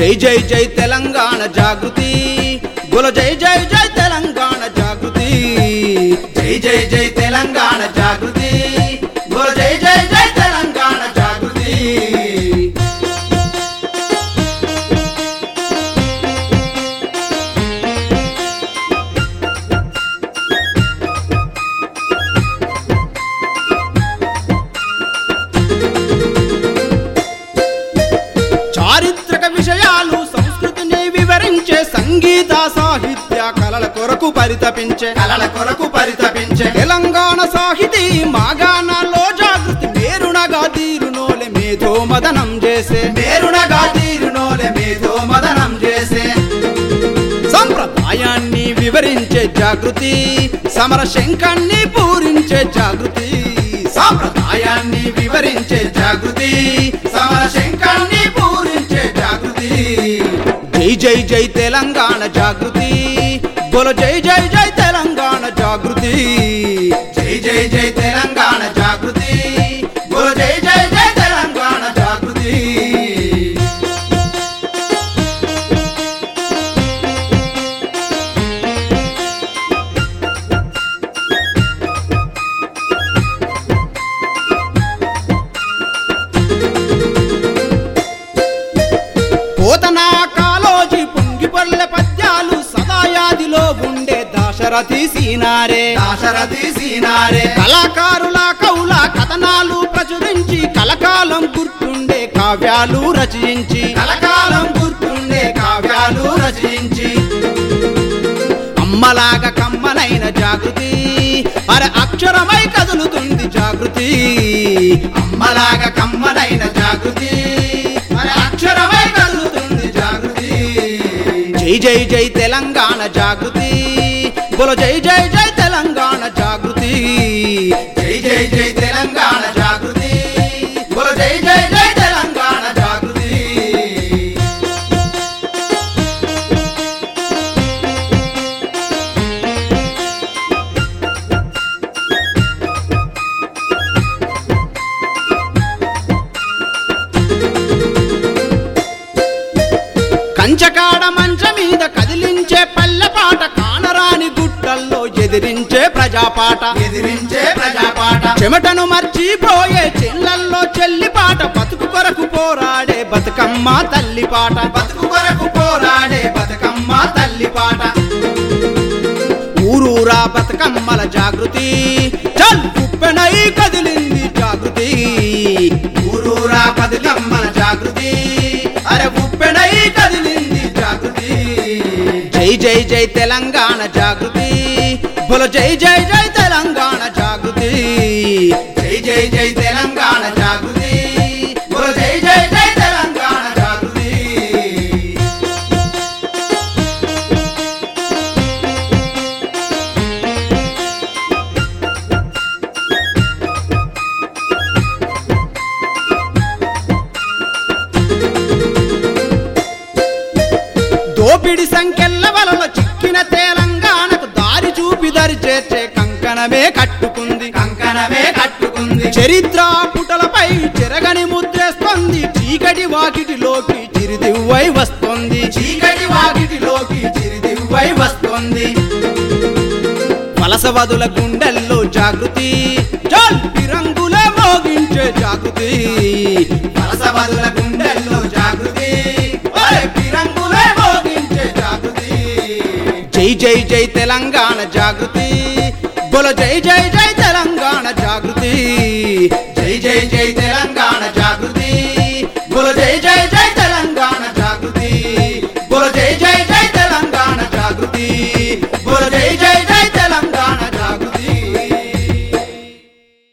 జై జై జై తెలంగాణ జాగృతి. గుల జై జై జై తెలంగాణ జాగృతి. జై జై జై తెలంగాణ జాగృతి. కొరకు పరితపించే కళల కొరకు పరితపించే. తెలంగాణ సాహితీ మాగాణాల్లో జాగృతి మేరునగా తీరునోలె మేధో మదనం చేసే. మేరునగా తీరునోలె మేధో మదనం చేసే. సంప్రదాయాన్ని వివరించే జాగృతి సమర శంఖాన్ని పూరించే జాగృతి. సాంప్రదాయాన్ని వివరించే జాగృతి సమర శంఖాన్ని పూరించే జాగృతి. జై జై జై తెలంగాణ జాగృతి. బోల జై జై జై తెలంగాణ జాగృతి. జై జై జై తెలంగాణ దాశరథి సీనారే. దాశరథి సీనారే. కళాకారుల కవుల కథనాలు ప్రచురించి కలకాలం గుర్తుండే కావ్యాలు రచయించి కలకాలం గుర్తుండే కావ్యాలు రచయించి అమ్మలాగా కమ్మనైన జాగృతి. అర అక్షరమై కదులుతుంది జాగృతి. అమ్మలాగా కమ్మనైన జాగృతి. అక్షరమై కదులుతుంది జాగృతి. జై జై జై తెలంగాణ జాగృతి. బోలో జై జై జై తెలంగాణ జాగృతి. జై జై జై తెలంగాణ జాగృతి. బోలో జై జై జై తెలంగాణ జాగృతి. కంచకాడ మంచ మీద ఎదిరించే ప్రజాపాట. ఎదిరించే ప్రజాపాట. చెమటను మర్చిపోయే చెల్లల్లో చెల్లిపాట బతుకు కొరకు పోరాడే బతుకమ్మ తల్లి పాట. బతుకు కొరకు పోరాడే బతుకమ్మ తల్లి పాట. ఊరూరా బతుకమ్మల జాగృతి. చల్ కుప్పెనై కదిలింది జాగృతి. ఊరూరా బతుకమ్మల జాగృతి. అరే ఉప్పెనై కదిలింది జాగృతి. జై జై జై తెలంగాణ జాగృతి. బుల జై జై జై కంకణమే కట్టుకుంది. కంకణమే కట్టుకుంది. చరిత్ర పుటలపై చెరగని ముద్రేస్తుంది చీకటి వాకిటిలోకి చిరిదివ్వై వస్తుంది. చీకటి వాకిటిలోకి చిరిదివ్వై వస్తుంది. వలసవదుల గుండెల్లో జాగృతి. జల్పి రంగుల మోగించే జాగృతి. వలసవదుల గుండెల్లో జాగృతి. జై జై జై తెలంగాణ జాగృతి. జై జై జై తెలంగాణ జాగృతి. జై జై జై తెలంగాణ